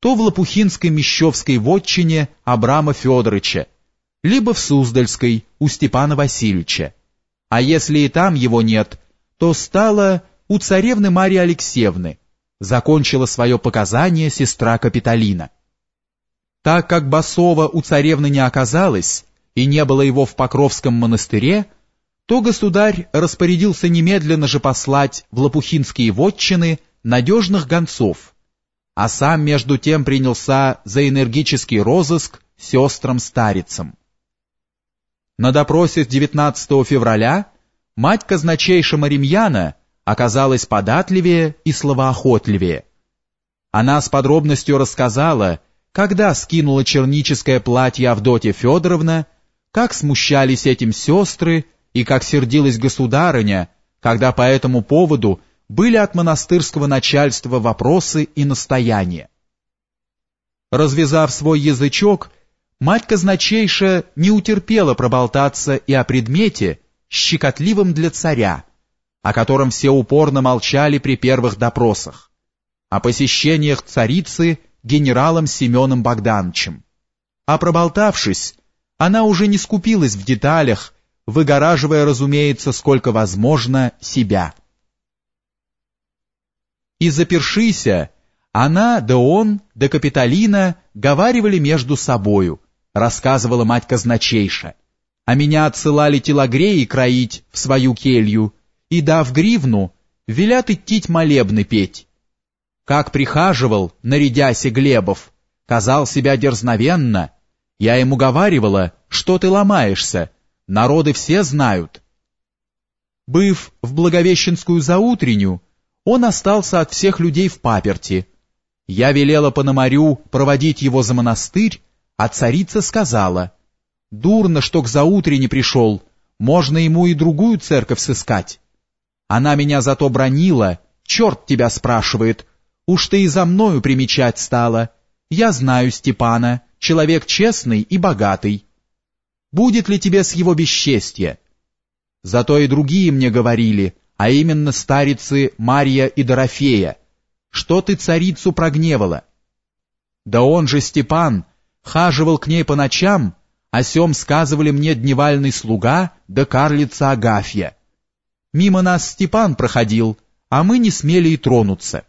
то в Лопухинской Мещовской вотчине Абрама Федоровича, либо в Суздальской у Степана Васильевича. А если и там его нет, то стало у царевны Марии Алексеевны, закончила свое показание сестра Капитолина. Так как Басова у царевны не оказалось, и не было его в Покровском монастыре, то государь распорядился немедленно же послать в Лопухинские вотчины надежных гонцов, а сам между тем принялся за энергический розыск сестрам-старицам. На допросе 19 февраля мать казначейша Маримьяна оказалась податливее и словоохотливее. Она с подробностью рассказала, когда скинула черническое платье Авдотья Федоровна, как смущались этим сестры и как сердилась государыня, когда по этому поводу были от монастырского начальства вопросы и настояния. Развязав свой язычок, мать казначейша не утерпела проболтаться и о предмете, щекотливом для царя, о котором все упорно молчали при первых допросах, о посещениях царицы генералом Семеном Богдановичем. А проболтавшись, она уже не скупилась в деталях, выгораживая, разумеется, сколько возможно, себя. И запершися, она, да он, да Капитолина говаривали между собою, рассказывала мать казначейша, а меня отсылали телогреи кроить в свою келью, и, дав гривну, велят идти молебны петь. Как прихаживал, нарядяся Глебов, казал себя дерзновенно. Я ему говаривала, что ты ломаешься, народы все знают. Быв в Благовещенскую заутренню, он остался от всех людей в паперти. Я велела Пономарю проводить его за монастырь, а царица сказала, «Дурно, что к заутрене пришел, можно ему и другую церковь сыскать». Она меня зато бронила, черт тебя спрашивает, уж ты и за мною примечать стала. Я знаю Степана, человек честный и богатый. Будет ли тебе с его бесчестья? Зато и другие мне говорили, а именно старицы Марья и Дорофея, что ты царицу прогневала. Да он же, Степан, хаживал к ней по ночам, о сем сказывали мне дневальный слуга да карлица Агафья. Мимо нас Степан проходил, а мы не смели и тронуться.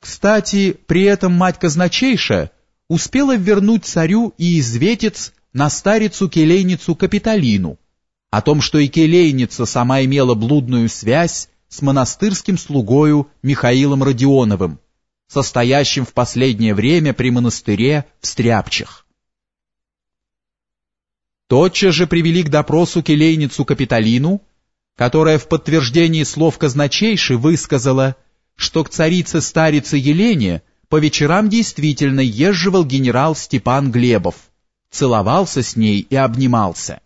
Кстати, при этом мать казначейша успела вернуть царю и изветец на старицу-келейницу Капитолину, о том, что и келейница сама имела блудную связь с монастырским слугою Михаилом Родионовым, состоящим в последнее время при монастыре в Стряпчах. Тотчас же привели к допросу келейницу Капитолину, которая в подтверждении слов казначейши высказала, что к царице-старице Елене по вечерам действительно езживал генерал Степан Глебов, целовался с ней и обнимался.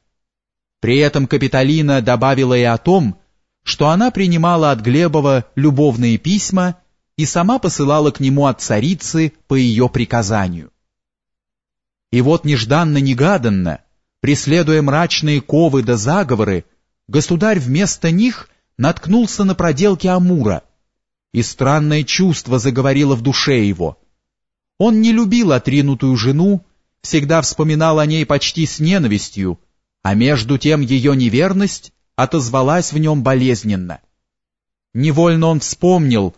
При этом Капитолина добавила и о том, что она принимала от Глебова любовные письма и сама посылала к нему от царицы по ее приказанию. И вот нежданно-негаданно, преследуя мрачные ковы да заговоры, государь вместо них наткнулся на проделки Амура, и странное чувство заговорило в душе его. Он не любил отринутую жену, всегда вспоминал о ней почти с ненавистью, а между тем ее неверность отозвалась в нем болезненно. Невольно он вспомнил,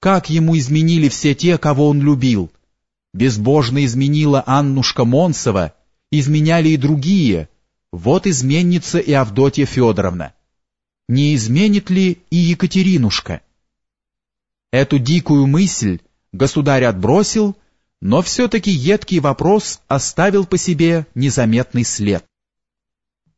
как ему изменили все те, кого он любил. Безбожно изменила Аннушка Монсова, изменяли и другие — вот изменница и Авдотья Федоровна. Не изменит ли и Екатеринушка? Эту дикую мысль государь отбросил, но все-таки едкий вопрос оставил по себе незаметный след.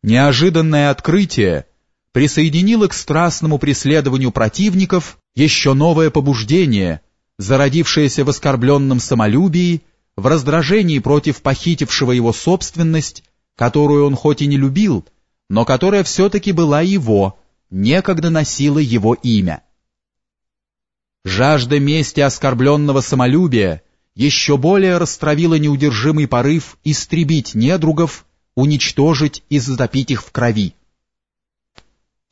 Неожиданное открытие присоединило к страстному преследованию противников еще новое побуждение, зародившееся в оскорбленном самолюбии, в раздражении против похитившего его собственность которую он хоть и не любил, но которая все-таки была его, некогда носила его имя. Жажда мести оскорбленного самолюбия еще более растравила неудержимый порыв истребить недругов, уничтожить и затопить их в крови.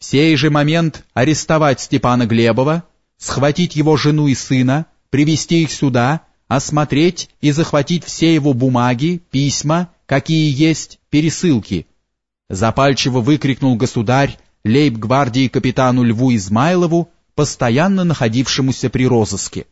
В сей же момент арестовать Степана Глебова, схватить его жену и сына, привести их сюда, осмотреть и захватить все его бумаги, письма, какие есть, пересылки. Запальчиво выкрикнул государь лейб-гвардии капитану Льву Измайлову, постоянно находившемуся при розыске.